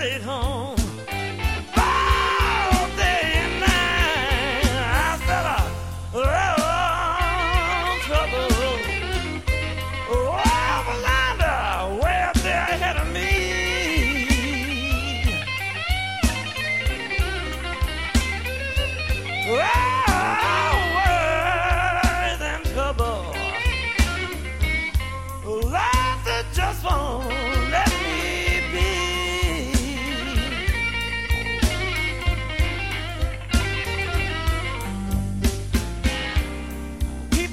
straight home.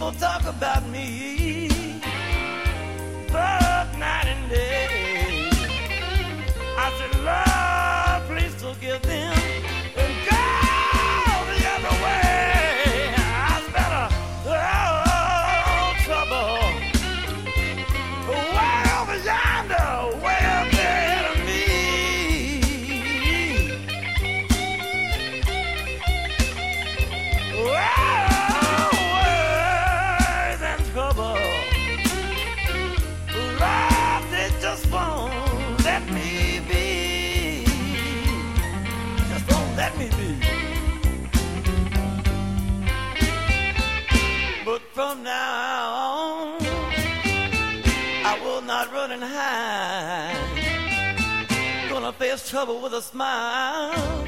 people talk about me, but night and day. I said, Lord, please forgive them. But from now on, I will not run and hide. Gonna face trouble with a smile.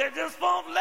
They just won't let